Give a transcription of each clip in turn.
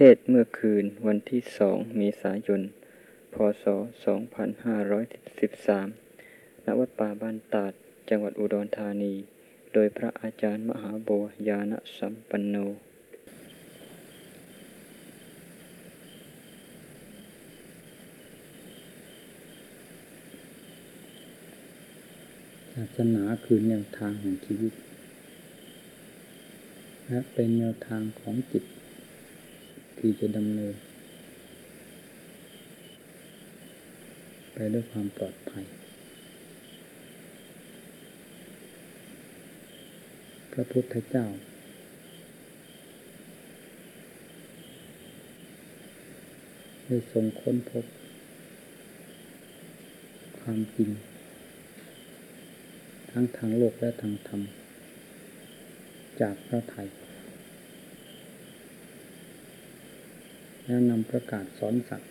เทศเมื่อคืนวันที่สองเมษายน พศ 2513 ณ วัดป่าบ้านตาด จังหวัดอุดรธานี โดยพระอาจารย์มหาบัวยาณสัมปันโน ศาสนาคือแนวทางแห่งชีวิต และเป็นแนวทางของจิต ที่จะดำเนิน ไปด้วยความปลอดภัย พระพุทธเจ้า ได้ทรงค้นพบ ความจริง ทั้งทางโลกและทางธรรม จากพระไทย แล้วนำประกาศสอนสัตว์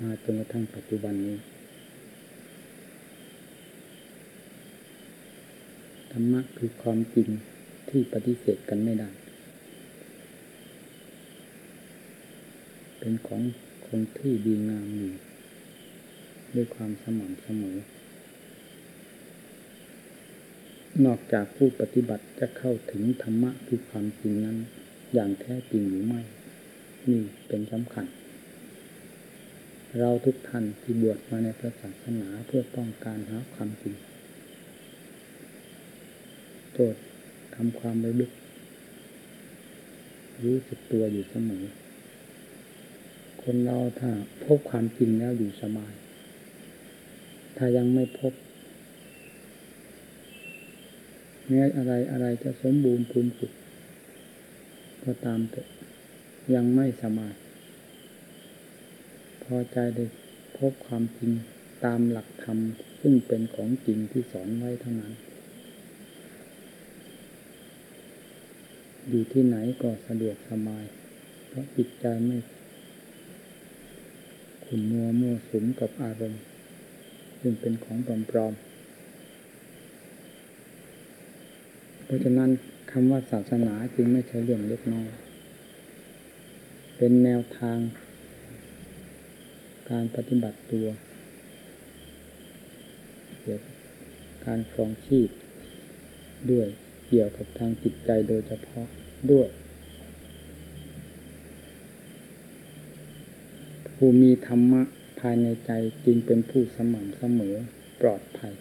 มาจนกระทั่งปัจจุบันนี้ธรรมะคือความจริงที่ปฏิเสธกันไม่ได้ เป็นของคงที่ดีงามอยู่ด้วยความสม่ำเสมอ นอกจากผู้ปฏิบัติจะเข้าถึงธรรมะคือความจริงนั้น อย่างแท้จริงหรือไม่ นี่เป็นสำคัญ เราทุกท่านที่บวชมาในพระศาสนาเพื่อต้องการหาความจริงโทย์ทำความระลึก รู้สึกตัวอยู่เสมอ คนเราถ้าพบความจริงแล้วอยู่สบาย ถ้ายังไม่พบแม้อะไรอะไรจะสมบูรณ์พูนสุดก็ตามแต่ ยังไม่สบายพอใจได้พบความจริงตามหลักธรรม ซึ่งเป็นของจริงที่สอนไว้เท่านั้น อยู่ที่ไหนก็สะดวกสบาย เพราะจิตใจไม่ขุ่นมัวมั่วสุมกับอารมณ์ ซึ่งเป็นของปลอมๆเพราะฉะนั้นคำว่าศาสนาจึงไม่ใช่เรื่องเล็กน้อย เป็นแนวทาง การปฏิบัติตัว เกี่ยวกับการครองชีพ ด้วยเกี่ยวกับทางจิตใจโดยเฉพาะด้วยผู้มีธรรมะภายในใจจึงเป็นผู้สม่ำเสมอปลอดภัย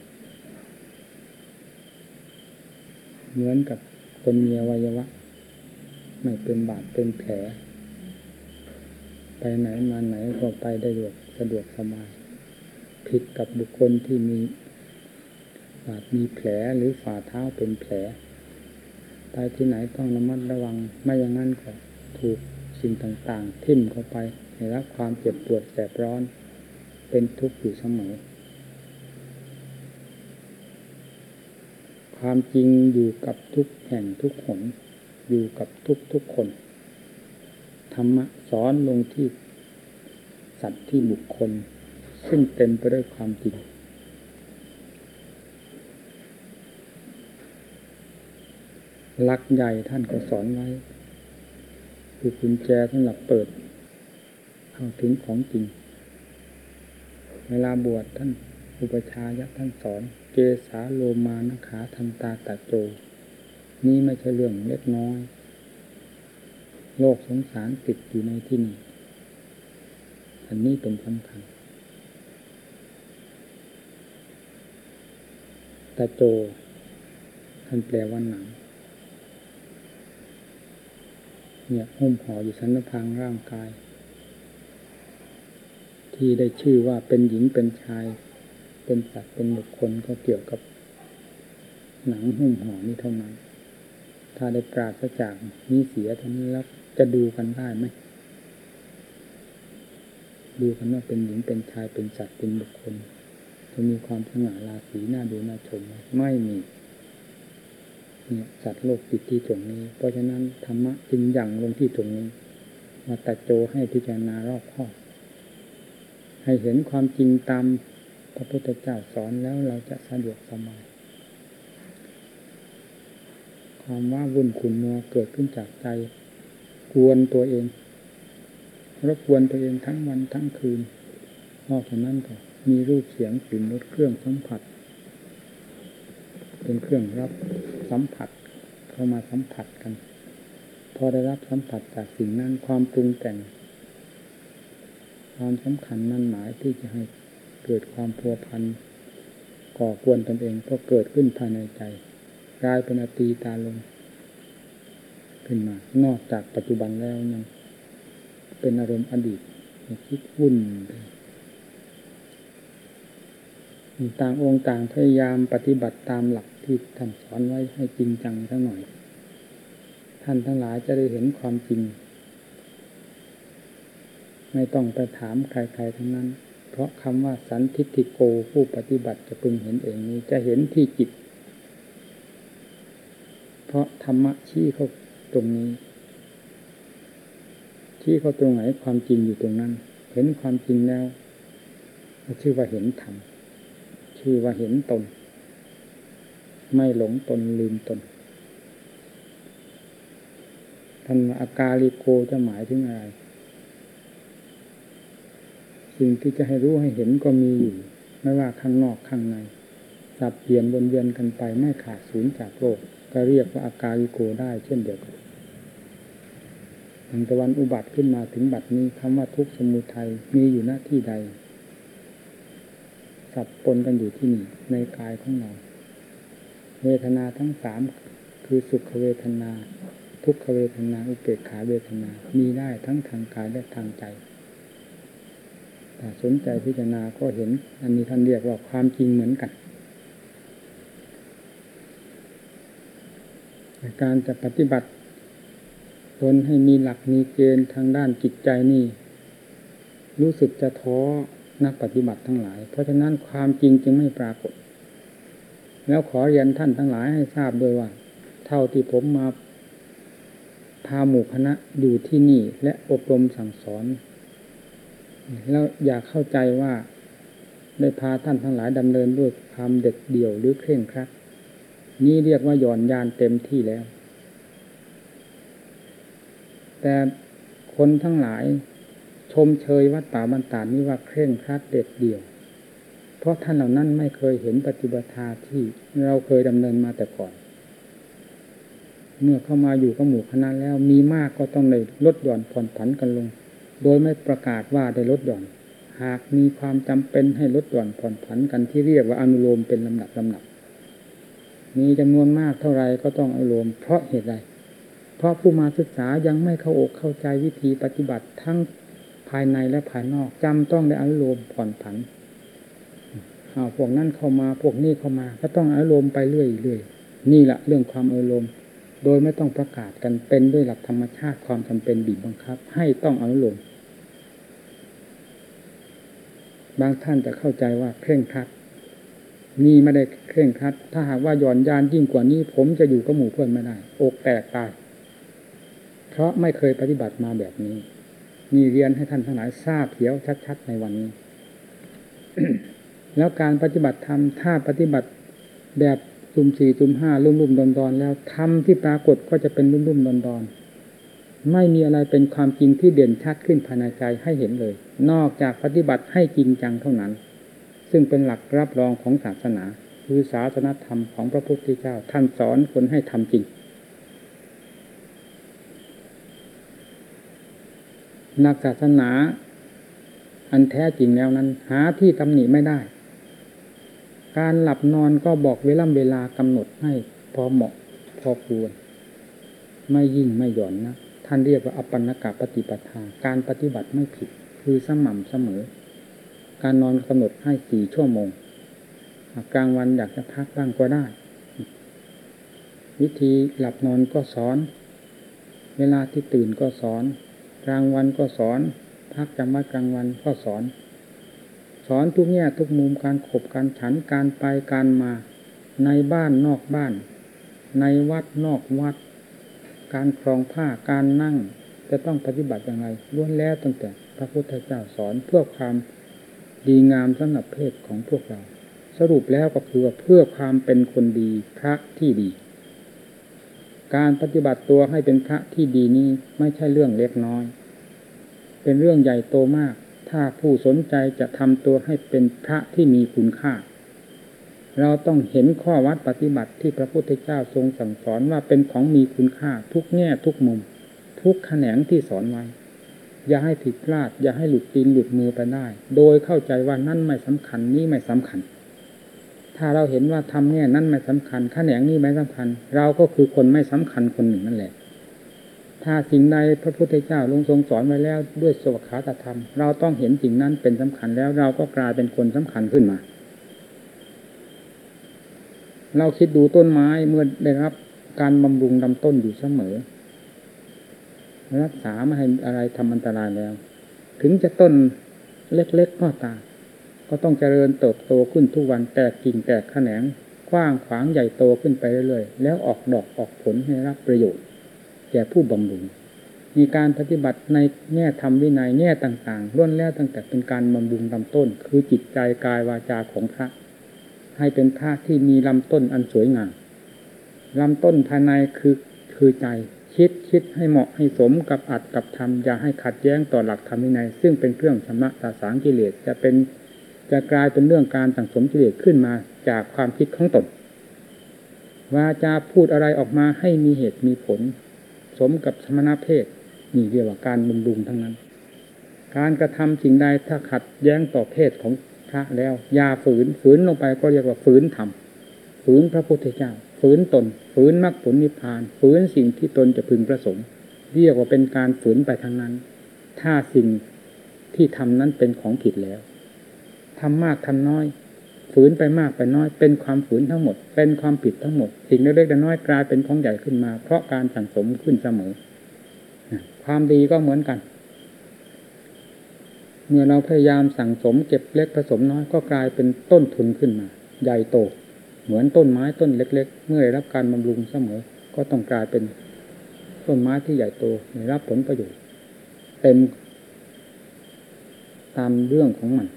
เหมือนกับคนมีอวัยวะ ไม่เป็นบาดเป็นแผล ไปไหนมาไหนก็ไปได้สะดวกสะดวกสบายผิดกับบุคคลที่มีบาดมีแผลหรือฝ่าเท้าเป็นแผลไปที่ไหนต้องระมัดระวังไม่อย่างนั้นก็ถูกสิ่งต่างๆ ทิ่มเข้าไปในรับความเจ็บปวดแสบร้อน เป็นทุกข์อยู่เสมอ ความจริงอยู่กับทุกแห่งทุกหนอยู่กับทุกทุกคน ธรรมะสอนลงที่สัตว์ที่บุคคล ซึ่งเต็มไปด้วยความจริง หลักใหญ่ท่านก็สอนไว้ คือกุญแจสำหรับเปิดเข้าถึงของจริง เวลาบวชท่านอุปชายะท่านสอน เกสาโลมานขาทันตาตะโจ นี่ไม่ใช่เรื่องเล็กน้อย โลกสงสารติดอยู่ในที่นี้ อันนี้เป็นสำคัญตะโจท่านแปลว่าหนัง เนี่ยหุ้มห่ออยู่สันพางร่างกาย ที่ได้ชื่อว่าเป็นหญิงเป็นชาย เป็นสัตว์เป็นบุคคลก็เกี่ยวกับ หนังหุ้มห่อนี้เท่านั้น ถ้าได้ปราศจากนี้เสียเท่านี้แล้ว จะดูกันได้ไหมดูกันว่าเป็นหญิงเป็นชายเป็นสัตว์เป็นบุคคล จะมีความสง่าราศีน่าดูน่าชมไหมไม่มีเนี่ยสัตว์โลกติดที่ตรงนี้ เพราะฉะนั้นธรรมะจึงยั่งลงที่ตรงนี้ มาตัดโจให้พิจารณารอบคอบให้เห็นความจริงตามพระพุทธเจ้าสอนแล้วเราจะสะดวกสบายความว่าวุ่นขุนมัวเกิดขึ้นจากใจ กวนตัวเองรบกวนตัวเองทั้งวันทั้งคืนนอกจากนั้นก็มีรูปเสียงกลิ่นรสเครื่องสัมผัส เป็นเครื่องรับสัมผัสเข้ามาสัมผัสกัน พอได้รับสัมผัสจากสิ่งนั้นความปรุงแต่ง ความสำคัญนั่นหมายที่จะให้เกิดความพัวพันก่อกวนตนเองก็เกิดขึ้นภายในใจกลายเป็นอตีตาลง ขึ้นมา นอกจากปัจจุบันแล้วยังเป็นอารมณ์อดีตคิดวุ่นต่างองค์ต่างพยายามปฏิบัติตามหลักที่ท่านสอนไว้ให้จริงจังทั้งหน่อย ท่านทั้งหลายจะได้เห็นความจริง ไม่ต้องไปถามใครๆทั้งนั้น เพราะคำว่าสันทิฏฐิโกผู้ปฏิบัติจะพึงเห็นเองนี้จะเห็นที่จิต เพราะธรรมะชี้เข้า ตรงนี้ชี้เขาตรงไหนความจริงอยู่ตรงนั้น เห็นความจริงแล้วชื่อว่าเห็นธรรมชื่อว่าเห็นตน ไม่หลงตนลืมตนท่านอากาลิโกจะหมายถึงอะไร สิ่งที่จะให้รู้ให้เห็นก็มีอยู่ไม่ว่าข้างนอกข้างในสับเปลี่ยนวนเวียนกันไปไม่ขาดศูนย์จากโลก ก็เรียกว่าอากาลิโกได้เช่นเดียวกัน ตั้งแต่วันอุบัติขึ้นมาถึงบัดนี้คำว่าทุกสมุทัยมีอยู่หน้าที่ใด สับปนกันอยู่ที่นี่ในกายของเรา เวทนาทั้งสามคือสุขเวทนา ทุกขเวทนาอุเบกขาเวทนา มีได้ทั้งทางกายและทางใจแต่สนใจพิจารณาก็เห็น อันนี้ท่านเรียกว่าความจริงเหมือนกัน การจะปฏิบัติ ตนให้มีหลักมีเกณฑ์ทางด้านจิตใจนี่ รู้สึกจะท้อนักปฏิบัติทั้งหลาย เพราะฉะนั้นความจริงจึงไม่ปรากฏ แล้วขอเรียนท่านทั้งหลายให้ทราบโดยว่า เท่าที่ผมมาพาหมู่คณะอยู่ที่นี่และอบรมสั่งสอน แล้วอยากเข้าใจว่าได้พาท่านทั้งหลายดำเนินด้วยความเด็ดเดี่ยวหรือเคร่งครัด นี่เรียกว่าหย่อนยานเต็มที่แล้ว แต่คนทั้งหลายชมเชยวัดป่าบรรดานี้ว่าเคร่งครัดเด็ดเดี่ยว เพราะท่านเหล่านั้นไม่เคยเห็นปฏิบัติที่เราเคยดำเนินมาแต่ก่อน เมื่อเข้ามาอยู่กับหมู่คณะแล้วมีมากก็ต้องเลยลดหย่อนผ่อนผันกันลง โดยไม่ประกาศว่าได้ลดหย่อน หากมีความจำเป็นให้ลดหย่อนผ่อนผันกันที่เรียกว่าอนุโลมเป็นลำดับลำดับ มีจำนวนมากเท่าไรก็ต้องอนุโลมเพราะเหตุใด เพราะผู้มาศึกษายังไม่เข้าอกเข้าใจวิธีปฏิบัติทั้งภายในและภายนอกจำต้องได้อารมณ์ผ่อนผันเอาพวกนั้นเข้ามาพวกนี้เข้ามา ก็ต้องอารมณ์ไปเรื่อยเรื่อยนี่แหละเรื่องความอารมณ์โดยไม่ต้องประกาศกันเป็นด้วยหลักธรรมชาติความจำเป็นบีบบังคับ ให้ต้องอารมณ์บางท่านจะเข้าใจว่าเคร่งครัดนี่ไม่ได้เคร่งครัด ถ้าหากว่าย่อนยานยิ่งกว่านี้ ผมจะอยู่กับหมู่เพื่อนไม่ได้ อกแตกตาย เพราะไม่เคยปฏิบัติมาแบบนี้ มีเรียนให้ท่านทั้งหลายทราบเขียวชัด ๆ ในวันนี้ แล้วการปฏิบัติธรรมถ้าปฏิบัติแบบจุ่มสี่จุ่มห้าลุ่มลุ่มดอนดอนแล้วธรรมที่ปรากฏก็จะเป็นลุ่มลุ่มดอนดอนไม่มีอะไรเป็นความจริงที่เด่นชัดขึ้นภายในใจให้เห็นเลย นอกจากปฏิบัติให้จริงจังเท่านั้น ซึ่งเป็นหลักรับรองของศาสนา คือศาสนธรรมของพระพุทธเจ้าท่านสอนคนให้ทำจริง นักศาสนา อันแท้จริงแล้วนั้น หาที่ตำหนิไม่ได้ การหลับนอนก็บอกเวลาเวลากำหนดให้พอเหมาะพอควร ไม่ยิ่งไม่หย่อนนะ ท่านเรียกว่าอปันนกะปฏิปทา การปฏิบัติไม่ผิด คือสม่ำเสมอ การนอนกำหนดให้สี่ชั่วโมง กลางวันอยากจะพักบ้างก็ได้ วิธีหลับนอนก็สอน เวลาที่ตื่นก็สอน กลางวันก็สอน พักจำวัดกลางวันก็สอน สอนทุกแง่ทุกมุมการขบการฉันการไปการมา ในบ้านนอกบ้าน ในวัดนอกวัด การครองผ้าการนั่ง จะต้องปฏิบัติอย่างไรล้วนแล้วตั้งแต่พระพุทธเจ้าสอนเพื่อความดีงามสำหรับเพศของพวกเรา สรุปแล้วก็คือเพื่อความเป็นคนดีพระที่ดี การปฏิบัติตัวให้เป็นพระที่ดีนี้ไม่ใช่เรื่องเล็กน้อย เป็นเรื่องใหญ่โตมาก ถ้าผู้สนใจจะทำตัวให้เป็นพระที่มีคุณค่า เราต้องเห็นข้อวัดปฏิบัติที่พระพุทธเจ้าทรงสั่งสอนว่าเป็นของมีคุณค่า ทุกแง่ทุกมุม ทุกแขนงที่สอนไว้ อย่าให้ผิดพลาด อย่าให้หลุดตีนหลุดมือไปได้ โดยเข้าใจว่านั่นไม่สำคัญนี่ไม่สำคัญ ถ้าเราเห็นว่าทำเนี่ยนั่นไม่สำคัญขแขนงนี่ไม่สำคัญ เราก็คือคนไม่สำคัญคนหนึ่งนั่นแหละ ถ้าสิ่งใดพระพุทธเจ้าลงทรงสอนไว้แล้วด้วยสวขาตธรรม เราต้องเห็นสิ่งนั้นเป็นสำคัญแล้วเราก็กลายเป็นคนสำคัญขึ้นมา เราคิดดูต้นไม้เมื่อได้รับ การบำรุงลำต้นอยู่เสมอ รักษาไม่ให้อะไรทำอันตรายแล้ว ถึงจะต้นเล็กๆก็ตาม ก็ต้องเจริญเติบโตขึ้นทุกวันแตกกิ่งแตกแขนงกว้างขวางใหญ่โตขึ้นไปเรื่อยๆ แล้วออกดอกออกผลให้รับประโยชน์ แก่ผู้บำรุง มีการปฏิบัติในแง่ธรรมวินัยแง่ต่างๆล้วนแล้วตั้งแต่เป็นการบำรุงลำต้น คือจิตใจกายวาจาของพระ ให้เป็นพระที่มีลำต้นอันสวยงามลำต้นภายในคือคือใจคิดคิดให้เหมาะให้สมกับอัดกับธรรมอย่าให้ขัดแย้งต่อหลักธรรมวินัยซึ่งเป็นเครื่องชำระตาสางกิเลสจะเป็น จะกลายเป็นเรื่องการสั่งสมกิเลสขึ้นมาจากความคิดของตนว่าจะพูดอะไรออกมาให้มีเหตุมีผล สมกับสมณเพศนี่เรียกว่าการบำรุงทั้งนั้น การกระทำสิ่งใดถ้าขัดแย้งต่อเพศของพระแล้วยาฝืนฝืนลงไปก็เรียกว่าฝืนธรรมฝืนพระพุทธเจ้า ฝืนตน ฝืนมรรคผลนิพพาน ฝืนสิ่งที่ตนจะพึงประสงค์ เรียกว่าเป็นการฝืนไปทั้งนั้น ถ้าสิ่งที่ทำนั้นเป็นของผิดแล้ว ทำมากทำน้อย ฝืนไปมากไปน้อย เป็นความฝืนทั้งหมด เป็นความผิดทั้งหมด สิ่งเล็กๆน้อยกลายเป็นของใหญ่ขึ้นมา เพราะการสั่งสมขึ้นเสมอ ความดีก็เหมือนกัน เมื่อเราพยายามสั่งสมเก็บเล็กผสมน้อยก็กลายเป็นต้นทุนขึ้นมา ใหญ่โต เหมือนต้นไม้ต้นเล็ก ๆ เมื่อได้รับการบำรุงเสมอ ก็ต้องกลายเป็นต้นไม้ที่ใหญ่โตได้รับผลประโยชน์ เต็มตามเรื่องของมัน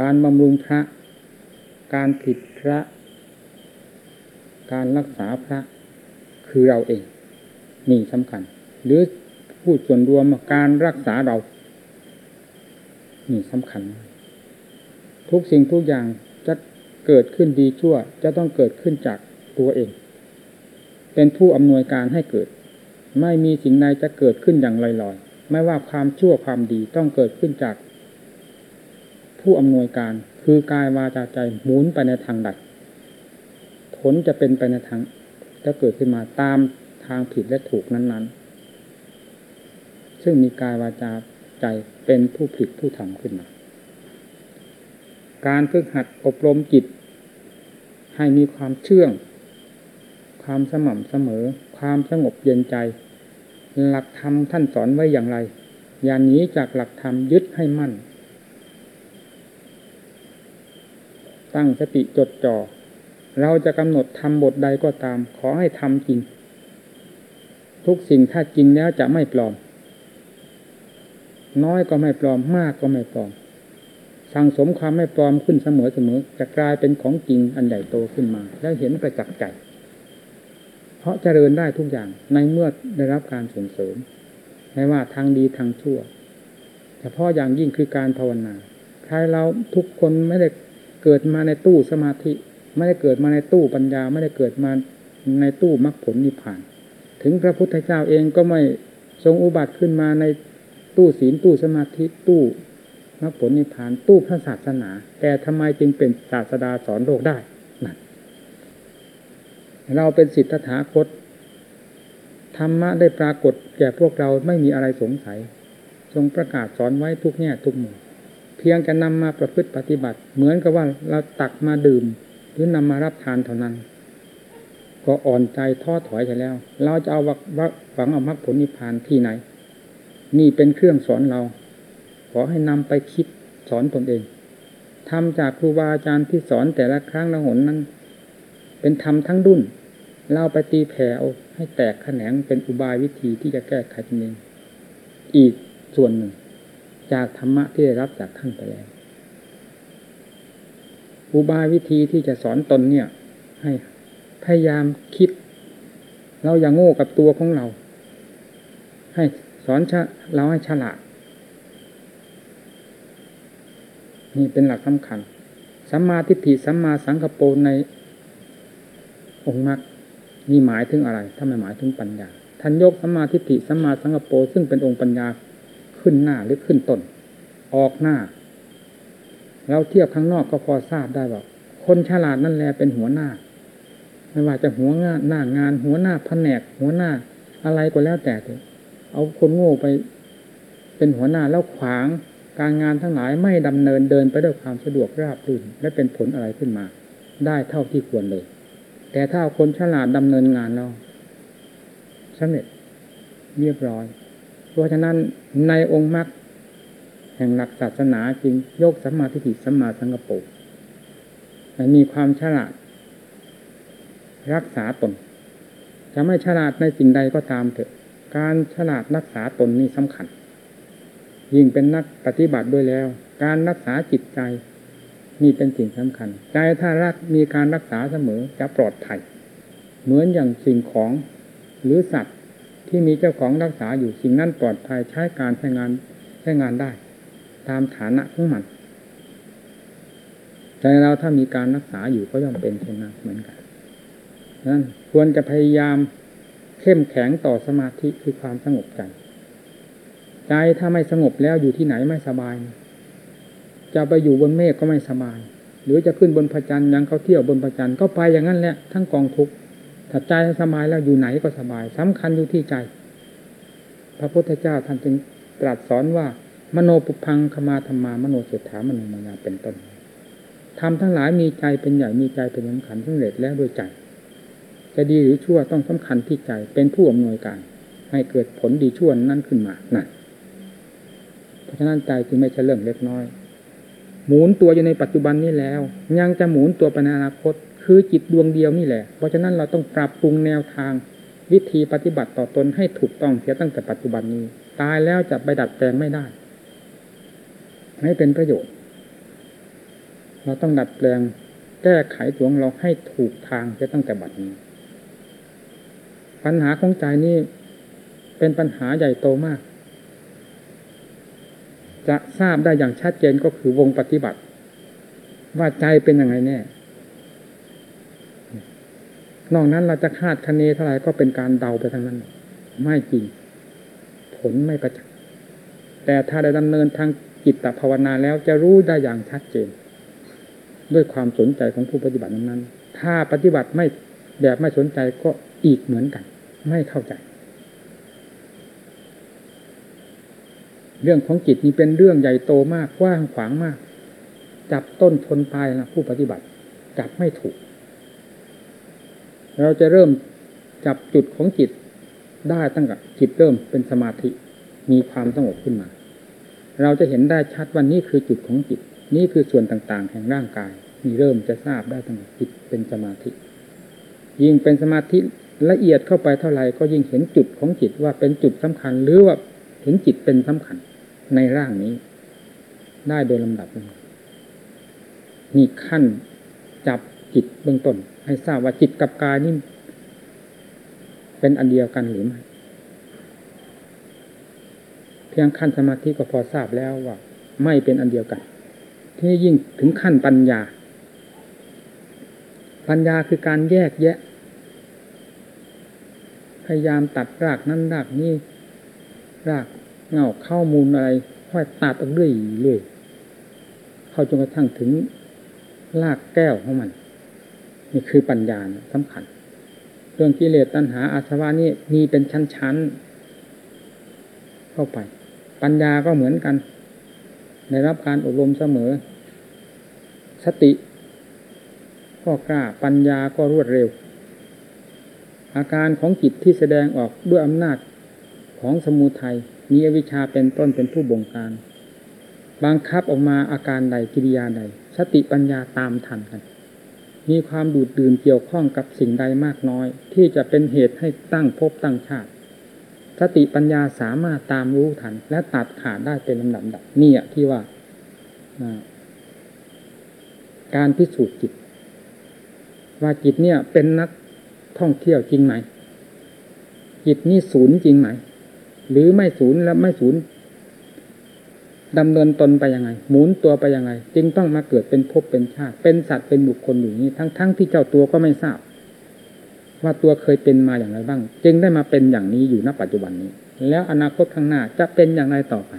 การบำรุงพระ การผิดพระ การรักษาพระคือเราเอง นี่สำคัญ หรือพูดส่วนรวมการรักษาเรา นี่สำคัญ ทุกสิ่งทุกอย่างจะเกิดขึ้นดีชั่ว จะต้องเกิดขึ้นจากตัวเอง เป็นผู้อำนวยการให้เกิด ไม่มีสิ่งใดจะเกิดขึ้นอย่างลอยๆ ไม่ว่าความชั่วความดีต้องเกิดขึ้นจาก ผู้อำนวยการ คือกายวาจาใจหมุนไปในทางใดผลจะเป็นไปในทางจะเกิดขึ้นมาตามทางผิดและถูกนั้น ๆ ซึ่งมีกายวาจาใจเป็นผู้ผิดผู้ทำขึ้นมา การฝึกหัดอบรมจิต ให้มีความเชื่อง ความสม่ำเสมอ ความสงบเย็นใจ หลักธรรมท่านสอนไว้อย่างไร อย่าหนีจากหลักธรรมยึดให้มั่น ตั้งสติจดจ่อ เราจะกำหนดทำบทใดก็ตาม ขอให้ทำจริง ทุกสิ่งถ้าจริงแล้วจะไม่ปลอม น้อยก็ไม่ปลอมมากก็ไม่ปลอม สั่งสมความไม่ปลอมขึ้นเสมอเสมอจะกลายเป็นของจริงอันใหญ่โตขึ้นมา แล้วเห็นประจักษ์ใจ เพราะเจริญได้ทุกอย่างในเมื่อได้รับการส่งเสริมไม่ว่าทางดีทางชั่วเฉพาะอย่างยิ่งคือการภาวนาใครเราทุกคนไม่ได้ เกิดมาในตู้สมาธิ ไม่ได้เกิดมาในตู้ปัญญา ไม่ได้เกิดมาในตู้มรรคผลนิพพาน ถึงพระพุทธเจ้าเองก็ไม่ทรงอุบัติขึ้นมาในตู้ศีลตู้สมาธิตู้มรรคผลนิพพานตู้พระศาสนา แต่ทำไมจึงเป็นศาสดาสอนโลกได้นั่นเราเป็นสิทธถาคตธรรมะได้ปรากฏแก่พวกเราไม่มีอะไรสงสัย ทรงประกาศสอนไว้ทุกแง่ทุกมุม เพียงจะนำมาประพฤติปฏิบัติ เหมือนกับว่าเราตักมาดื่ม หรือนำมารับทานเท่านั้น ก็อ่อนใจท้อถอยไปแล้ว เราจะเอาหวังเอามรรคผลนิพพานที่ไหน นี่เป็นเครื่องสอนเรา ขอให้นำไปคิดสอนตนเองทำจากครูบาอาจารย์ที่สอนแต่ละครั้งละหนนั้น เป็นธรรมทั้งดุนเราไปตีแผ่เอาให้แตกแขนงเป็นอุบายวิธีที่จะแก้ไขตนเองอีกส่วนหนึ่ง จากธรรมะที่ได้รับจากท่านไปแล้วอุบายวิธีที่จะสอนตนเนี่ย ให้พยายามคิด เราอย่าโง่กับตัวของเรา ให้สอนเราให้ฉลาดนี่เป็นหลักสำคัญสัมมาทิฏฐิสัมมาสังกปรในองค์มรรคนี่หมายถึงอะไร ถ้าไม่หมายถึงปัญญาท่านยกสัมมาทิฏฐิสัมมาสังกปรซึ่งเป็นองค์ปัญญา ขึ้นหน้าหรือขึ้นต้น ออกหน้า เราเทียบข้างนอกก็พอทราบได้ว่าคนฉลาดนั่นแหละเป็นหัวหน้า ไม่ว่าจะหัวงานหน้างาน หัวหน้าแผนก หัวหน้าอะไรก็แล้วแต่เถอะเอาคนโง่ไป เป็นหัวหน้าแล้วขวางการงานทั้งหลายไม่ดำเนินเดินไปด้วยความสะดวกราบรื่นและเป็นผลอะไรขึ้นมา ได้เท่าที่ควรเลย แต่ถ้าคนฉลาดดำเนินงานเราสำเร็จเรียบร้อย เพราะฉะนั้นในองค์มรรคแห่งหลักศาสนาจึงยกสัมมาทิฏฐิสัมมาสังกปรมีความฉลาด รักษาตน จะไม่ฉลาดในสิ่งใดก็ตามเถอะ การฉลาดรักษาตนนี่สำคัญ ยิ่งเป็นนักปฏิบัติด้วยแล้ว การรักษาจิตใจนี่เป็นสิ่งสำคัญ ใจถ้ารักมีการรักษาเสมอจะปลอดภัยเหมือนอย่างสิ่งของหรือสัตว์ ที่มีเจ้าของรักษาอยู่สิ่งนั้นปลอดภัยใช้การใช้งานใช้งานได้ ตามฐานะของมันใจเราถ้ามีการรักษาอยู่ก็ย่อมเป็นเช่นนั้นเหมือนกันนั้นควรจะพยายามเข้มแข็งต่อสมาธิคือความสงบใจใจถ้าไม่สงบแล้วอยู่ที่ไหนไม่สบาย จะไปอยู่บนเมฆก็ไม่สบาย หรือจะขึ้นบนพระจันทร์ยังเขาเที่ยวบนพระจันทร์ก็ไปอย่างนั้นแหละทั้งกองทุกข์ ถ้าใจสบายแล้วอยู่ไหนก็สบายสำคัญอยู่ที่ใจ พระพุทธเจ้าท่านจึงตรัสสอนว่า มโนปุพังขมาธรรมามโนเสถามโนมายาเป็นต้นทำทั้งหลายมีใจเป็นใหญ่มีใจเป็นสำคัญสำเร็จแล้วด้วยใจ จะดีหรือชั่วต้องสำคัญที่ใจเป็นผู้อำนวยการ ให้เกิดผลดีชั่วนั้นขึ้นมานั่นเพราะฉะนั้นใจจึงไม่ใช่เรื่องเล็กน้อย หมุนตัวอยู่ในปัจจุบันนี้แล้ว ยังจะหมุนตัวไปในอนาคต คือจิตดวงเดียวนี่แหละ เพราะฉะนั้นเราต้องปรับปรุงแนวทางวิธีปฏิบัติต่อตนให้ถูกต้องเสียตั้งแต่ปัจจุบันนี้ ตายแล้วจะไปดัดแปลงไม่ได้ ให้เป็นประโยชน์ เราต้องดัดแปลงแก้ไขตัวของเราให้ถูกทางเสียตั้งแต่บัดนี้ ปัญหาของใจนี่เป็นปัญหาใหญ่โตมาก จะทราบได้อย่างชัดเจนก็คือวงปฏิบัติ ว่าใจเป็นยังไงแน่ นอกนั้นเราจะคาดคะเนเท่าไหร่ก็เป็นการเดาไปทั้งนั้น ไม่จริง ผลไม่ประจักษ์แต่ถ้าได้ดำเนินทางจิตตภาวนาแล้วจะรู้ได้อย่างชัดเจน ด้วยความสนใจของผู้ปฏิบัตินั้น ถ้าปฏิบัติไม่แบบไม่สนใจก็อีกเหมือนกัน ไม่เข้าใจ เรื่องของจิตนี้เป็นเรื่องใหญ่โตมากกว้างขวางมาก จับต้นชนปลายนะผู้ปฏิบัติ จับไม่ถูก เราจะเริ่มจับจุดของจิตได้ตั้งแต่จิตเริ่มเป็นสมาธิมีความสงบขึ้นมา เราจะเห็นได้ชัดว่านี่คือจุดของจิต นี่คือส่วนต่างๆ แห่งร่างกายมีเริ่มจะทราบได้ตั้งแต่จิตเป็นสมาธิ ยิ่งเป็นสมาธิละเอียดเข้าไปเท่าไหร่ก็ยิ่งเห็นจุดของจิตว่าเป็นจุดสำคัญ หรือว่าเห็นจิตเป็นสำคัญในร่างนี้ ได้โดยลำดับนี่ขั้นจับจิตเบื้องต้น ให้ทราบว่าจิตกับกายนี่เป็นอันเดียวกันหรือไม่เพียงขั้นสมาธิก็พอทราบแล้วว่า ไม่เป็นอันเดียวกัน ที่ยิ่งถึงขั้นปัญญา ปัญญาคือการแยกแยะ พยายามตัดรากนั้นรากนี้รากเงาเข้ามูลอะไรค่อยตัดออกเรื่อยเรื่อยเข้าจนกระทั่งถึงรากแก้วของมัน นี่คือปัญญาสำคัญ เรื่องกิเลสตัณหาอาสวะนี่มีเป็นชั้นๆเข้าไป ปัญญาก็เหมือนกันได้รับการอบรมเสมอ สติก็กล้าปัญญาก็รวดเร็ว อาการของจิตที่แสดงออกด้วยอำนาจของสมุทัยมีอวิชชาเป็นต้นเป็นผู้บงการบังคับออกมาอาการใดกิริยาใด สติปัญญาตามทันกัน มีความดูดดื่มเกี่ยวข้องกับสิ่งใดมากน้อย ที่จะเป็นเหตุให้ตั้งภพตั้งชาติ สติปัญญาสามารถตามรู้ทัน และตัดขาดได้เป็นลำดับดับนี่ที่ว่าการพิสูจน์จิต ว่าจิตเนี่ยเป็นนักท่องเที่ยวจริงไหมจิตนี่ศูนย์จริงไหม หรือไม่ศูนย์และไม่ศูนย์ ดำเนินตนไปยังไง หมุนตัวไปยังไง จึงต้องมาเกิดเป็นภพเป็นชาติ เป็นสัตว์เป็นบุคคลอยู่นี้ ทั้งๆทที่เจ้าตัวก็ไม่ทราบ ว่าตัวเคยเป็นมาอย่างไรบ้าง จึงได้มาเป็นอย่างนี้อยู่ณปัจจุบันนี้ แล้วอนาคตข้างหน้าจะเป็นอย่างไรต่อไป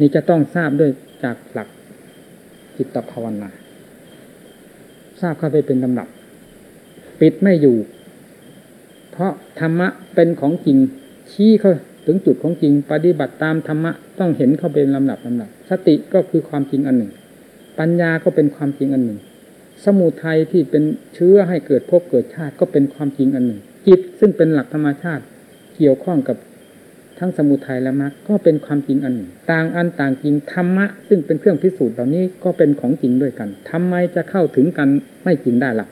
นี่จะต้องทราบด้วยจากหลักจิตภาวนาทราบเข้าไปเป็นลำดับ ปิดไม่อยู่ เพราะธรรมะเป็นของจริงชี้เข้า ถึงจุดของจริงปฏิบัติตามธรรมะต้องเห็นเข้าเป็นลำดับลำดับสติก็คือความจริงอันหนึ่ง ปัญญาก็เป็นความจริงอันหนึ่ง สมุทัยที่เป็นเชื้อให้เกิดภพเกิดชาติก็เป็นความจริงอันหนึ่ง จิตซึ่งเป็นหลักธรรมชาติเกี่ยวข้องกับทั้งสมุทัยและมรรคก็เป็นความจริงอันหนึ่ง ต่างอันต่างจริงธรรมะ ซึ่งเป็นเครื่องพิสูจน์เหล่านี้ก็เป็นของจริงด้วยกันทำไมจะเข้าถึงกันไม่จริงได้ละ่ะ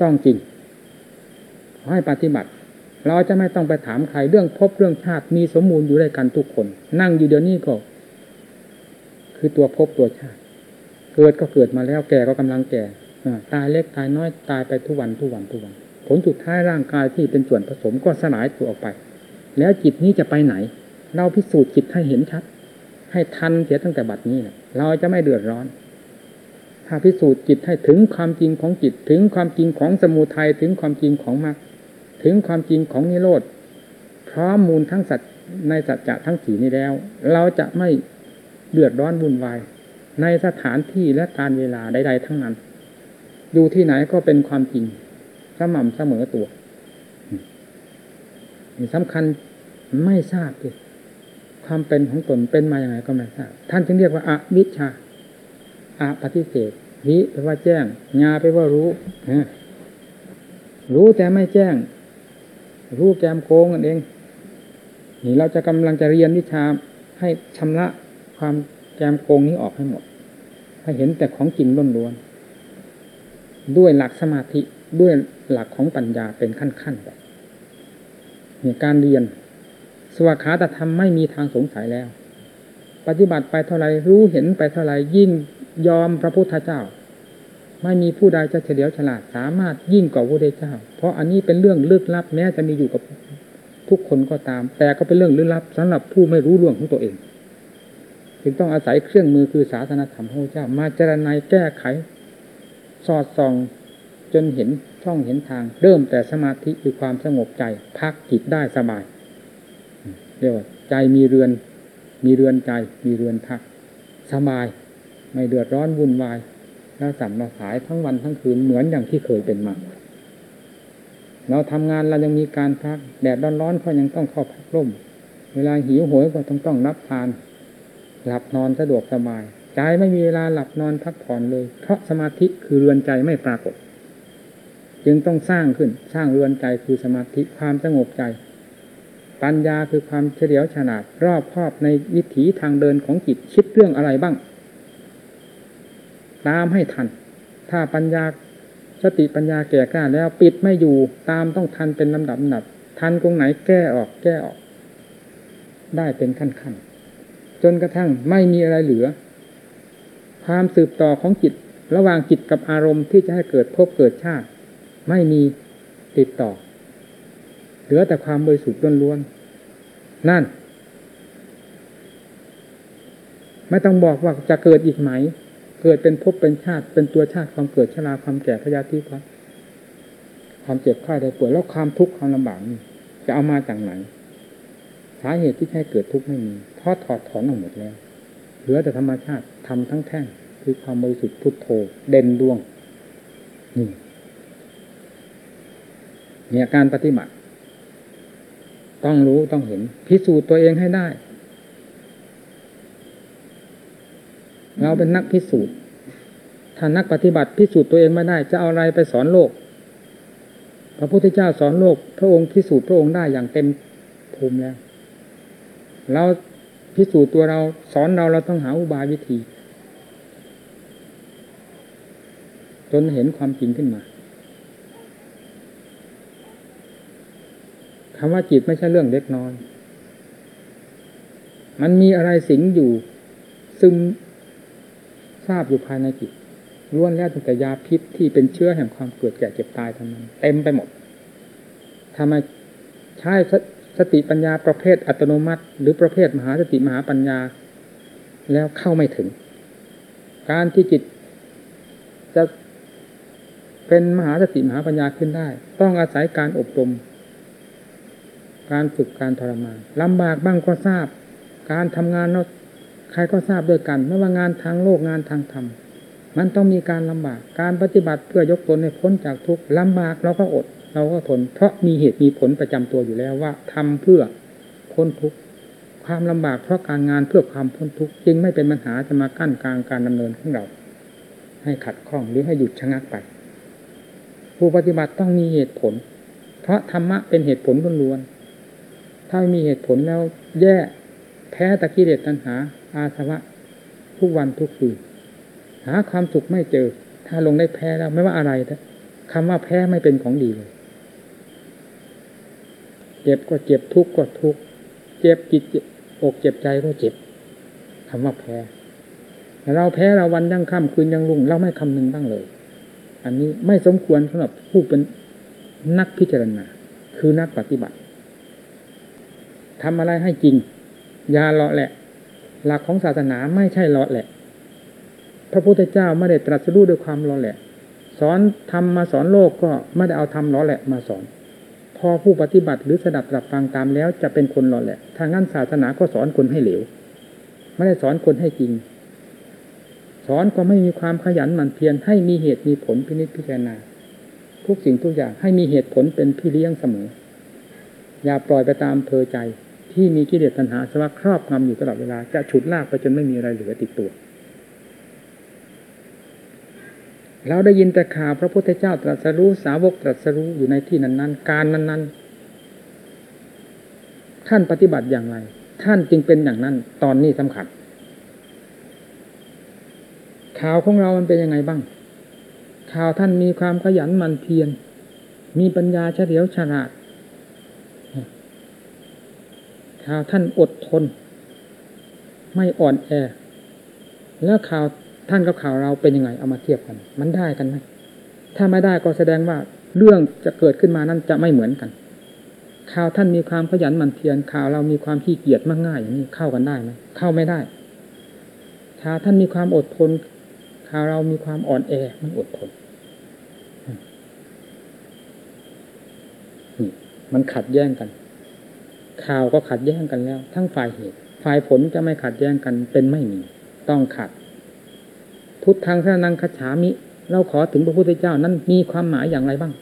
ต้องจริงขอให้ปฏิบัติ เราจะไม่ต้องไปถามใครเรื่องพบเรื่องชาติมีสมมูลอยู่ด้วยกันทุกคน นั่งอยู่เดี๋ยวนี้ก็ คือตัวพบตัวชาติ เกิดก็เกิดมาแล้วแก่ก็กำลังแก่ตายเล็กตายน้อยตายไปทุกวันทุกวันทุกวัน ผลสุดท้ายร่างกายที่เป็นส่วนผสมก็สลายตัวออกไป แล้วจิตนี้จะไปไหน เราพิสูจน์จิตให้เห็นชัด ให้ทันเสียตั้งแต่บัดนี้นะเราจะไม่เดือดร้อน ถ้าพิสูจน์จิตให้ถึงความจริงของจิตถึงความจริงของสมุทัยถึงความจริงของมรรค ถึงความจริงของนิโรธพร้อมมูลทั้งสัตว์ในสัจจะทั้งสี่นี้แล้ว เราจะไม่เดือดร้อนวุ่นวายในสถานที่และการเวลาใด ๆ ทั้งนั้น อยู่ที่ไหนก็เป็นความจริงสม่ำเสมอตัวสำคัญไม่ทราบเลยความเป็นของตนเป็นมาอย่างไรก็ไม่ทราบ ท่านจึงเรียกว่าอาวิชาอาปฏิเสธวิแปลว่าแจ้ง ญาแปลว่ารู้ รู้แต่ไม่แจ้ง รู้แกมโกงกันเอง นี่เราจะกำลังจะเรียนวิชาให้ชำระความแกมโกงนี้ออกให้หมด ให้เห็นแต่ของจริงล้วนๆด้วยหลักสมาธิด้วยหลักของปัญญาเป็นขั้นๆแบบเนี่ยการเรียนสวขาตธรรมไม่มีทางสงสัยแล้ว ปฏิบัติไปเท่าไรรู้เห็นไปเท่าไรยิ่งยอมพระพุทธเจ้า ไม่มีผู้ใดจะเฉลียวฉลาดสามารถยิ่งกว่าพระพุทธเจ้า เพราะอันนี้เป็นเรื่องลึกลับแม้จะมีอยู่กับทุกคนก็ตาม แต่ก็เป็นเรื่องลึกลับสำหรับผู้ไม่รู้เรื่องของตัวเอง จึงต้องอาศัยเครื่องมือคือศาสนธรรมพระเจ้า มาเจรนายแก้ไข สอดส่อง จนเห็นช่องเห็นทาง เริ่มแต่สมาธิคือความสงบใจ พักจิตได้สบายเรียกว่าใจมีเรือน มีเรือนใจ มีเรือนพัก สบาย ไม่เดือดร้อนวุ่นวาย แล้วสัมมาสายทั้งวันทั้งคืนเหมือนอย่างที่เคยเป็นมาเราทำงานเรายังมีการพักแดดร้อนๆก็ยังต้องเข้าพักร่ม เวลาหิวโหยก็ต้องต้องรับทาน หลับนอนสะดวกสบายใจไม่มีเวลาหลับนอนพักผ่อนเลย เพราะสมาธิคือเรือนใจไม่ปรากฏ จึงต้องสร้างขึ้นสร้างเรือนใจคือสมาธิความสงบใจ ปัญญาคือความเฉลียวฉลาดรอบครอบในวิถีทางเดินของจิตคิดเรื่องอะไรบ้าง ตามให้ทัน ถ้าปัญญาสติปัญญาแก่กล้าแล้วปิดไม่อยู่ตามต้องทันเป็นลำดับลำดับทันตรงไหนแก้ออกแก้ออก ได้เป็นขั้นขั้นจนกระทั่งไม่มีอะไรเหลือ ความสืบต่อของจิตระหว่างจิตกับอารมณ์ที่จะให้เกิดพบเกิดชาติ ไม่มีติดต่อ เหลือแต่ความบริสุทธิ์ล้วนๆนั่น ไม่ต้องบอกว่าจะเกิดอีกไหม เกิดเป็นภพเป็นชาติ เป็นตัวชาติความเกิดชราความแก่พยาธิครับความเจ็บไข้ได้ป่วยแล้วความทุกข์ความลำบากนี่จะเอามาจากไหนสาเหตุที่ให้เกิดทุกข์ไม่มีเพราะถอดถอนออกหมดแล้วเหลือแต่ธรรมชาติทำทั้งแท่งคือความบริสุทธิ์พุทโธเด่นดวงนี่เนี่ยการปฏิบัติ ต้องรู้ต้องเห็น พิสูจน์ตัวเองให้ได้ เราเป็นนักพิสูจน์ ถ้านักปฏิบัติพิสูจน์ตัวเองไม่ได้ จะเอาอะไรไปสอนโลก พระพุทธเจ้าสอนโลก พระองค์พิสูจน์พระองค์ได้อย่างเต็มภูมิแล้วเราพิสูจน์ตัวเราสอนเราเราต้องหาอุบายวิธี จนเห็นความจริงขึ้นมาคำว่าจิตไม่ใช่เรื่องเล็กน้อย มันมีอะไรสิงอยู่ ซึม ทราบอยู่ภายในจิตล้วนแล้วตั้งแต่ยาพิษที่เป็นเชื้อแห่งความเกิดแก่เจ็บตายทั้งนั้นเต็มไปหมดทำไมใช้สติปัญญาประเภทอัตโนมัติ หรือประเภทมหาสติมหาปัญญา แล้วเข้าไม่ถึง การที่จิตจะเป็นมหาสติมหาปัญญาขึ้นได้ ต้องอาศัยการอบรม การฝึกการทรมานลำบากบ้างก็ทราบ การทำงานเนาะ ใครก็ทราบด้วยกัน ไม่ว่างานทางโลกงานทางธรรม มันต้องมีการลำบาก การปฏิบัติเพื่อยกตนให้พ้นจากทุกข์ลำบากเราก็อด เราก็ทน เพราะมีเหตุมีผลประจำตัวอยู่แล้วว่าทำเพื่อพ้นทุกข์ความลำบากเพราะการงานเพื่อความพ้นทุกข์จึงไม่เป็นปัญหาจะมากั้นกลางการดำเนินของเรา ให้ขัดข้องหรือให้หยุดชะงักไป ผู้ปฏิบัติต้องมีเหตุผล เพราะธรรมะเป็นเหตุผลล้วนๆถ้าม,มีเหตุผลแล้วแย่แพ้ตะกิเลสตัณหา อาสวะทุกวันทุกคืนหาความสุขไม่เจอ ถ้าลงได้แพ้แล้วไม่ว่าอะไรคำว่าแพ้ไม่เป็นของดีเลยเจ็บก็เจ็บทุกข์ก็ทุกข์เจ็บจิตเจ็บอกเจ็บใจก็เจ็บคำว่าแพ้เราแพ้เราวันยังค่ำคืนยังรุ่งเราไม่คำนึงบ้างเลย อันนี้ไม่สมควรสำหรับผู้เป็นนักพิจารณา คือนักปฏิบัติทำอะไรให้จริง ยาเลาะแหละ หลักของศาสนาไม่ใช่ลาะแหละ พระพุทธเจ้าไม่ได้ตรัสรู้ด้วยความล้อแหละ สอนทำมาสอนโลกก็ไม่ได้เอาทำล้อแหละมาสอน พอผู้ปฏิบัติหรือสดับตรับฟังตามแล้วจะเป็นคนล้อแหละทางนั้นศาสนาก็สอนคนให้เหลว ไม่ได้สอนคนให้จริง สอนก็ไม่มีความขยันหมั่นเพียรให้มีเหตุมีผลพินิจพิจารณาทุกสิ่งทุกอย่างให้มีเหตุผลเป็นพี่เลี้ยงเสมอ อย่าปล่อยไปตามเพอใจ ที่มีกิเลสตัณหาสวัสครอบงำอยู่ตลอดเวลาจะฉุดลากไปจนไม่มีอะไรเหลือติดตัว เราได้ยินแต่ข่าวพระพุทธเจ้าตรัสรู้สาวกตรัสรู้อยู่ในที่นั้น ๆ การนั้น ๆ ท่านปฏิบัติอย่างไร ท่านจึงเป็นอย่างนั้น ตอนนี้สำคัญข่าวของเรามันเป็นยังไงบ้าง ข่าวท่านมีความขยันหมั่นเพียรมีปัญญาเฉลียวฉลาด ข่าวท่านอดทน ไม่อ่อนแอ แล้วข่าวท่านกับข่าวเราเป็นยังไงเอามาเทียบกัน มันได้กันไหมถ้าไม่ได้ก็แสดงว่าเรื่องจะเกิดขึ้นมานั้นจะไม่เหมือนกัน ข่าวท่านมีความขยันหมั่นเพียรข่าวเรามีความขี้เกียจมากง่ายอย่างนี้เข้ากันได้ไหมเข้าไม่ได้ข่าวท่านมีความอดทนข่าวเรามีความอ่อนแอไมันอดทนมันขัดแย้งกัน ข่าวก็ขัดแย้งกันแล้ว ทั้งฝ่ายเหตุ ฝ่ายผลจะไม่ขัดแย้งกันเป็นไม่มี ต้องขัด พุทธังสนังคฉามิ เราขอถึงพระพุทธเจ้านั้นมีความหมายอย่างไรบ้าง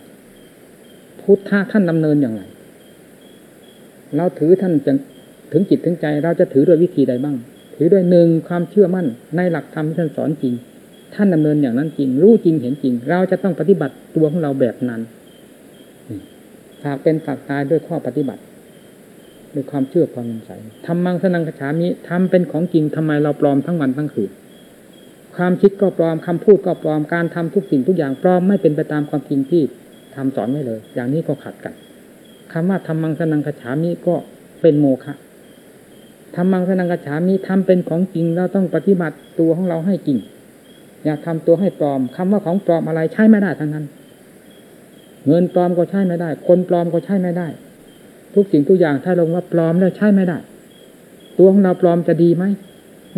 พุทธะท่านดำเนินอย่างไร เราถือท่านจะถึงจิตถึงใจ เราจะถือด้วยวิธีใดบ้าง ถือด้วยหนึ่งความเชื่อมั่น ในหลักธรรมที่ท่านสอนจริง ท่านดำเนินอย่างนั้นจริง รู้จริงเห็นจริง เราจะต้องปฏิบัติตัวของเราแบบนั้นหากเป็นฝากตายด้วยข้อปฏิบัติ ด้วยความเชื่อความสงสัยทำมังสนังกระฉามิทำเป็นของจริงทำไมเราปลอมทั้งวันทั้งคืนความคิดก็ปลอมคำพูดก็ปลอมการทำทุกสิ่งทุกอย่างปลอมไม่เป็นไปตามความจริงที่ทำสอนไว้เลย อย่างนี้ก็ขัดกันคำว่าทำมังสนังกระฉามิก็เป็นโมฆะทำมังสนังกระฉามิทำเป็นของจริงเราต้องปฏิบัติตัวของเราให้จริง อย่าทำตัวให้ปลอมคำว่าของปลอมอะไรใช้ไม่ได้ทั้งนั้น เงินปลอมก็ใช้ไม่ได้ คนปลอมก็ใช้ไม่ได้ ทุกสิ่งทุกอย่างถ้าลงว่าปลอมแล้วใช้ไม่ได้ ตัวของเราปลอมจะดีไหม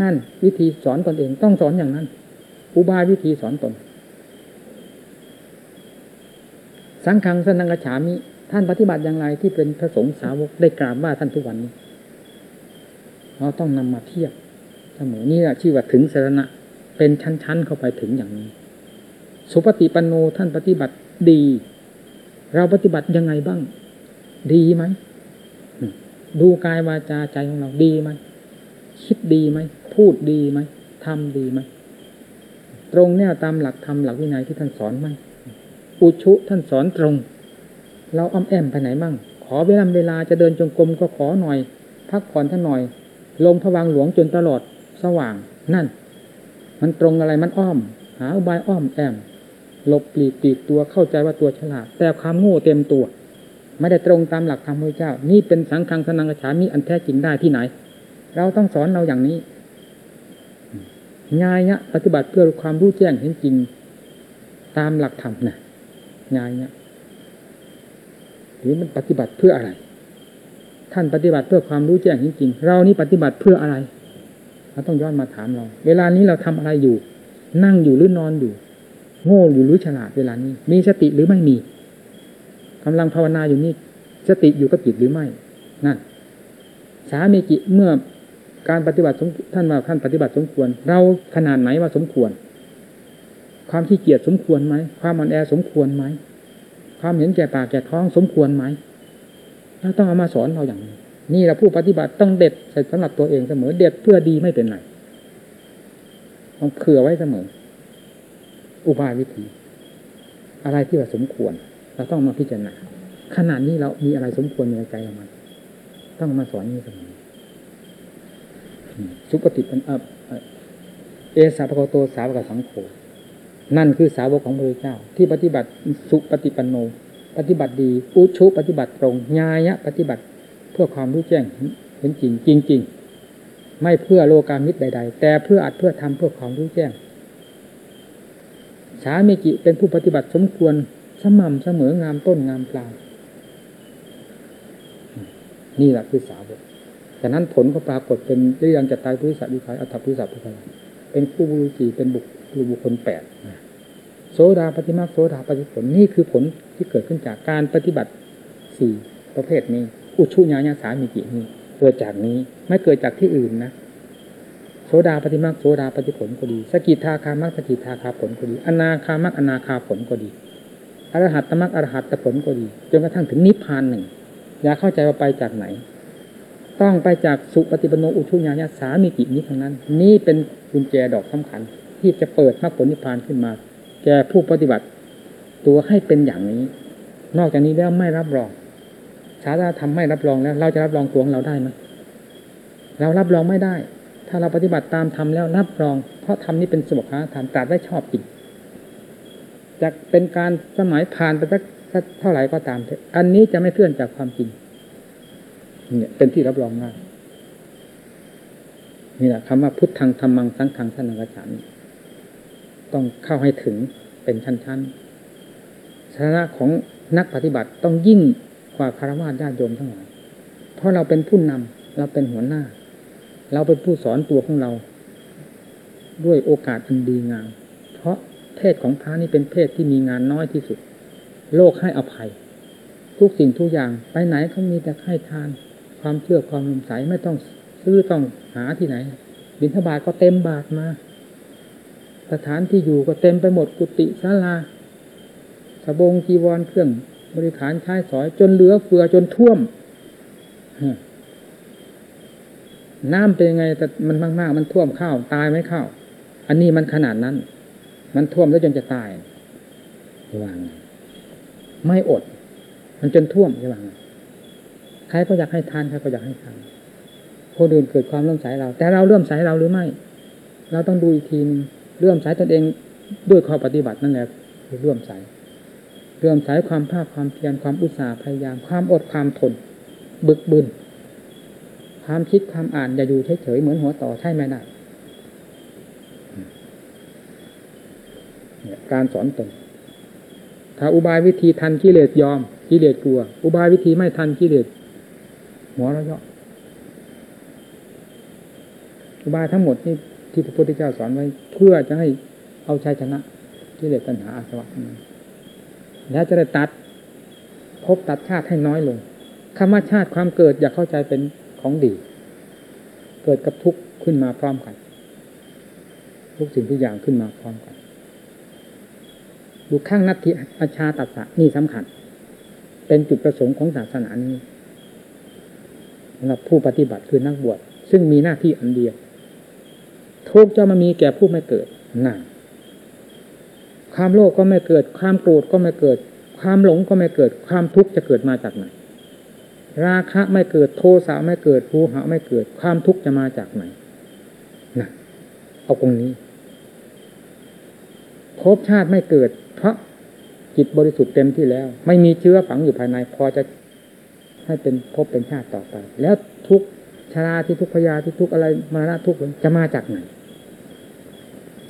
นั่น วิธีสอนตนเองต้องสอนอย่างนั้นอุบายวิธีสอนตน สังฆังสนังกฉามิ ท่านปฏิบัติอย่างไรที่เป็นพระสงฆ์สาวกได้กราบว่าท่านทุกวันนี้เราต้องนำมาเทียบเสมอนี่แหละชื่อว่าถึงสารณะ เป็นชั้นๆเข้าไปถึงอย่างนี้ สุปฏิปันโนท่านปฏิบัติดี เราปฏิบัติยังไงบ้าง ดีไหมดูกายวาจาใจของเราดีไหมคิดดีไหมพูดดีไหมทำดีไหมตรงแนวตามหลักธรรมหลักวินัยที่ท่านสอนไหมอุชุท่านสอนตรง เราอ้อมแอมไปไหนมั่ง ขอเวลาเวลาจะเดินจงกรมก็ขอหน่อย พักผ่อนท่านหน่อย ลงพวังหลวงจนตลอดสว่างนั่น มันตรงอะไรมันอ้อม หาอุบายอ้อมแอมหลบปลีกปีกตัวเข้าใจว่าตัวฉลาด แต่ความโง่เต็มตัว ไม่ได้ตรงตามหลักธรรมพระเจ้า นี่เป็นสังฆังสนังกระฉามีอันแท้จริงได้ที่ไหน เราต้องสอนเราอย่างนี้งายเนี่ยปฏิบัติเพื่อความรู้แจ้งเห็นจริง ตามหลักธรรมนะงายเนี่ยหรือมันปฏิบัติเพื่ออะไร ท่านปฏิบัติเพื่อความรู้แจ้งจริงๆเรานี่ปฏิบัติเพื่ออะไรเราต้องย้อนมาถามเรา เวลานี้เราทำอะไรอยู่ นั่งอยู่หรือนอนอยู่ โง่อยู่หรือฉลาดเวลานี้ มีสติหรือไม่มี กำลังภาวนาอยู่นี่สติอยู่กับจิตหรือไม่นั่นสามีจิเมื่อการปฏิบัติท่านว่าท่านปฏิบัติสมควร เราขนาดไหนว่าสมควร ความขี้เกียจสมควรไหมความอ่อนแอสมควรไหมความเห็นแก่ปากแก่ท้องสมควรไหมเราต้องเอามาสอนเราอย่างนี้นี่เราผู้ปฏิบัติต้องเด็ดใส่สำหรับตัวเองเสมอ เด็ดเพื่อดีไม่เป็นไรต้องเผื่อไว้เสมอ อุบายวิธี อะไรที่ว่าสมควร เราต้องมาพิจารณาขนาดนี้เรามีอะไรสมควรในใจของมันต้องมาสอนนี้เสมอสุปฏิปันเอสาปะโตสาวกสังโฆนั่นคือสาวกของพระเจ้า ที่ปฏิบัติสุปฏิปันโน ปฏิบัติดีอุชุปฏิบัติตรงญาญะปฏิบัติเพื่อความรู้แจ้งเห็นจริงจริงจริงไม่เพื่อโลกามิตรใด ๆ แต่เพื่ออัดเพื่อทำเพื่อความรู้แจ้งสามีจิเป็นผู้ปฏิบัติสมควร สม่ำเสมองามต้นงามปลายนี่แหละคือสาวกฉะนั้นผลก็ปรากฏเป็นเรื่องจัตายพุทธิสัตว์วิคัยอัตถพุทธิสัตว์พุทธิเป็นคู่บุรุษีเป็นบุคบุคคลแปดโสดาปฏิมาโสดาปฏิผลนี่คือผลที่เกิดขึ้นจากการปฏิบัติสี่ประเภทนี้ อุชุญาญาสามีกินี้เกิดจากนี้ไม่เกิดจากที่อื่นนะโสดาปฏิมาโสดาปฏิผลก็ดี สกิทาคามักสกิทาคาผลก็ดี อนาคามักอนาคาผลก็ดี อรหัตตมักอรหัตตผลก็ดีจนกระทั่งถึงนิพพานหนึ่งอย่าเข้าใจว่าไปจากไหน ต้องไปจากสุปฏิปโนอุชุญาญาสามีกินี้ทั้งนั้น นี่เป็นกุญแจดอกสำคัญ ที่จะเปิดมรรคผลนิพพานขึ้นมา แก่ผู้ปฏิบัติ ตัวให้เป็นอย่างนี้ นอกจากนี้แล้วไม่รับรองสาธารณธรรมไม่รับรองแล้ว เราจะรับรองตัวของเราได้ไหมเรารับรองไม่ได้ ถ้าเราปฏิบัติตามธรรมแล้วรับรอง เพราะธรรมนี้เป็นสมุขธรรมตรัสได้ชอบจริง จะเป็นการสมัยผ่านไปสักเท่าไหร่ก็ตามเถอะอันนี้จะไม่เคลื่อนจากความจริง เนี่ย เป็นที่รับรองได้นี่แหละคำว่าพุทธังธรรมังสังฆังสันนังกฉามต้องเข้าให้ถึงเป็นชั้นๆชนะของนักปฏิบัติต้องยิ่งกว่าคารวะญาติโยมทั้งหลายเพราะเราเป็นผู้นำเราเป็นหัวหน้า เราเป็นผู้สอนตัวของเรา ด้วยโอกาสอันดีงามเพราะ เพศของพระนี่เป็นเพศที่มีงานน้อยที่สุด โลกให้อภัย ทุกสิ่งทุกอย่างไปไหนเขามีแต่ให้ทาน ความเชื่อความลมใสไม่ต้องซื้อต้องหาที่ไหน บิณฑบาตก็เต็มบาทมาสถานที่อยู่ก็เต็มไปหมดกุฏิศาลาสบงจีวรเครื่องบริขารใช้สอยจนเหลือเฟือจนท่วม น้ำเป็นยังไงแต่มันมาก ๆ มันท่วมข้าว ตายไม่ข้าว อันนี้มันขนาดนั้น มันท่วมแล้วจนจะตายระวางไม่อด มันจนท่วมจะวางใครก็อยากให้ทานใครก็อยากให้ทานคนอื่นเกิดความเลื่อมใสเรา แต่เราเลื่อมใสเราหรือไม่ เราต้องดูอีกทีนึงเลื่อมใสตนเองด้วยข้อปฏิบัตินั่นแหละคือเลื่อมใสเลื่อมใสความภาคความเพียรความอุตสาห์พยายาม ความอดความทน บึกบึนความคิดความอ่านอย่าอยู่เฉยๆเหมือนหัวต่อใช่ไหมได้ การสอนตนถ้าอุบายวิธีทันกิเลสยอมกิเลสกลัว อุบายวิธีไม่ทันกิเลสหัวเราะเยาะอุบายทั้งหมดนี่ที่พระพุทธเจ้าสอนไว้ เพื่อจะให้เอาชัยชนะกิเลสตัณหาอาสวะนั้นแล้วจะได้ตัดพบตัดชาติให้น้อยลงคำว่าชาติความเกิดอย่าเข้าใจเป็นของดี เกิดกับทุกข์ขึ้นมาพร้อมกัน ทุกสิ่งทุกอย่างขึ้นมาพร้อมกัน ดูข้างนัตถิอาชาตัสสะนี่สำคัญ เป็นจุดประสงค์ของศาสนานี้สำหรับผู้ปฏิบัติคือนักบวชซึ่งมีหน้าที่อันเดียวทุกจะมามีแก่ผู้ไม่เกิดนั่นความโลภก็ไม่เกิด ความโกรธก็ไม่เกิด ความหลงก็ไม่เกิด ความทุกข์จะเกิดมาจากไหน ราคะไม่เกิด โทสะไม่เกิดภูหะไม่เกิด ความทุกข์จะมาจากไหนนะเอาตรงนี้ภพชาติไม่เกิด เพราะจิตบริสุทธิ์เต็มที่แล้ว ไม่มีเชื้อฝังอยู่ภายใน พอจะให้เป็นภพเป็นชาติต่อไป แล้วทุกชาราที่ทุกพยาที่ทุกอะไรมาระทุกจะมาจากไหน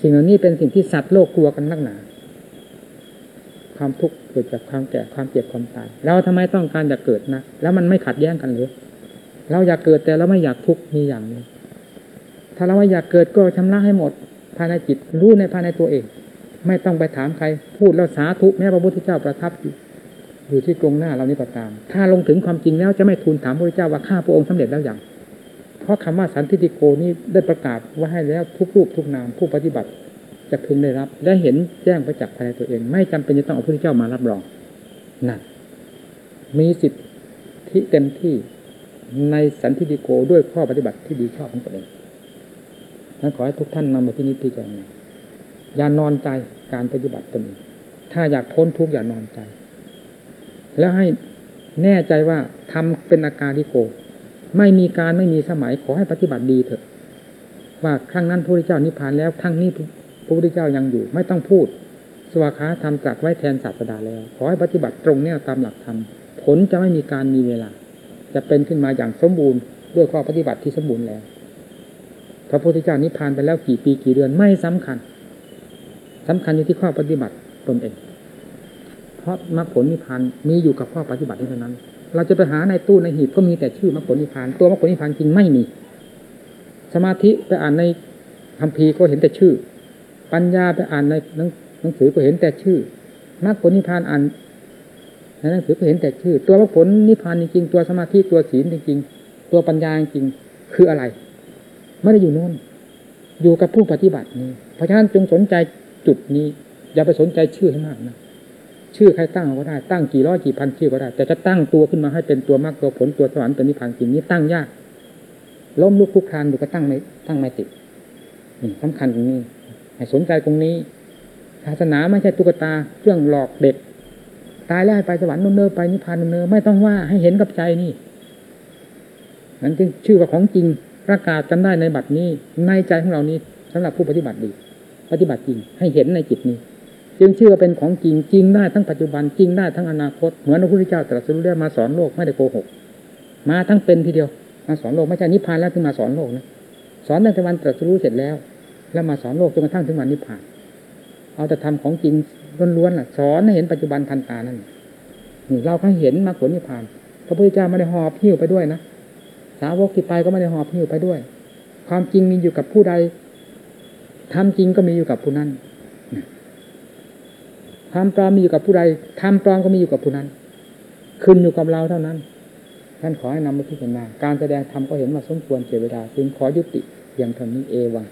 สิ่งเหล่านี้เป็นสิ่งที่สัตว์โลกกลัวกันนักหนาความทุกข์เกิดจากความแก่ความเจ็บความตายเราทำไมต้องการจะเกิดนะแล้วมันไม่ขัดแย้งกันหรือเราอยากเกิดแต่เราไม่อยากทุกข์มีอย่างนี้ถ้าเราไม่อยากเกิดก็ชำระให้หมดภายในจิตรู้ในภายในตัวเอง ไม่ต้องไปถามใคร พูดแล้วสาธุแม้พระพุทธเจ้าประทับอยู่ที่กรงหน้าเรานี่ก็ตาม ถ้าลงถึงความจริงแล้วจะไม่ทูลถามพระพุทธเจ้าว่าข้าพระองค์สำเร็จแล้วอย่าง เพราะคำว่าสันติโกนี้ได้ประกาศว่าให้แล้วทุกรูปทุกนามผู้ปฏิบัติจะพึงได้รับได้เห็นแจ้งประจักษ์ภายในตัวเอง ไม่จำเป็นจะต้องเอาพระพุทธเจ้ามารับรองนั่นมีสิทธิเต็มที่ในสันติโกด้วยข้อปฏิบัติที่ดีชอบของตัวเองนั้นขอให้ทุกท่านนำมาที่นี้พิจารณา อย่านอนใจการปฏิบัติตนถ้าอยากพ้นทุกข์อย่านอนใจ แล้วให้แน่ใจว่าทำเป็นอาการที่โก ไม่มีการไม่มีสมัยขอให้ปฏิบัติดีเถอะ ว่าครั้งนั้นพระพุทธเจ้านิพพานแล้วครั้งนี้พระพุทธเจ้ายังอยู่ ไม่ต้องพูด สวากขาทำจักไว้แทนศาสดาแล้ว ขอให้ปฏิบัติตรงแนวตามหลักธรรมผลจะไม่มีการมีเวลา จะเป็นขึ้นมาอย่างสมบูรณ์ด้วยข้อปฏิบัติที่สมบูรณ์แล้ว พระพุทธเจ้านิพพานไปแล้วกี่ปีกี่เดือนไม่สำคัญ สำคัญอยู่ที่ข้อปฏิบัติตนเอง เพราะมรรคผลนิพพานมีอยู่กับข้อปฏิบัติเท่านั้น เราจะไปหาในตู้ในหีบก็มีแต่ชื่อมรรคผลนิพพานตัวมรรคผลนิพพานจริงไม่มี สมาธิไปอ่านในคัมภีร์ก็เห็นแต่ชื่อ ปัญญาไปอ่านในหนังสือก็เห็นแต่ชื่อมรรคผลนิพพานอ่านในหนังสือก็เห็นแต่ชื่อ ตัวมรรคผลนิพพานจริงตัวสมาธิตัวศีลจริงตัวปัญญาจริงคืออะไร ไม่ได้อยู่โน่นอยู่กับผู้ปฏิบัตินี้ เพราะฉะนั้นจงสนใจ จุดนี้ อย่าไปสนใจชื่อให้มากนะชื่อใครตั้งก็ได้ตั้งกี่ร้อยกี่พันชื่อก็ได้ แต่จะตั้งตัวขึ้นมาให้เป็นตัวมรรคตัวผลตัวสวรรค์ตัวนิพพานจริงนี้ตั้งยากล้มลุกคลุกคลานอยู่ก็ตั้งไม่ตั้งไม่ติดนี่สำคัญตรงนี้ให้สนใจตรงนี้ศาสนาไม่ใช่ตุ๊กตาเครื่องหลอกเด็ก ตายแล้วไปสวรรค์นนเนอไปนิพพานนนเนอไม่ต้องว่าให้เห็นกับใจนี่นั่นจึงชื่อว่าของจริงประกาศกันได้ในบัดนี้ในใจของเรานี้สำหรับผู้ปฏิบัติดี ปฏิบัติจริงให้เห็นในจิตนี้ จึงเชื่อว่าเป็นของจริงจริงได้ทั้งปัจจุบันจริงได้ทั้งอนาคตเหมือนพระพุทธเจ้าตรัสรู้ได้มาสอนโลกไม่ได้โกหก มาทั้งเป็นทีเดียว มาสอนโลกไม่ใช่นิพพานแล้วถึงมาสอนโลกนะสอนตั้งแต่วันตรัสรู้เสร็จแล้ว แล้วมาสอนโลกจนกระทั่งถึงวันนิพพาน เอาแต่ทำของจริงล้วนๆล่ะ สอนให้เห็นปัจจุบันทันตานั่นเราก็เห็นมาผลนิพพานพระพุทธเจ้าไม่ได้หอบหิ้วไปด้วยนะสาวกที่ไปก็ไม่ได้หอบหิ้วไปด้วย ความจริงมีอยู่กับผู้ใด ทำจริงก็มีอยู่กับผู้นั้นความปลอมมีอยู่กับผู้ใดทำปลอมก็มีอยู่กับผู้นั้น ขึ้นอยู่กับเราเท่านั้นท่านขอให้นำมาพิจารณาการแสดงธรรมก็เห็นมาสมควรเสียเวลาจึงขอยุติอย่างเท่านี้เอวัง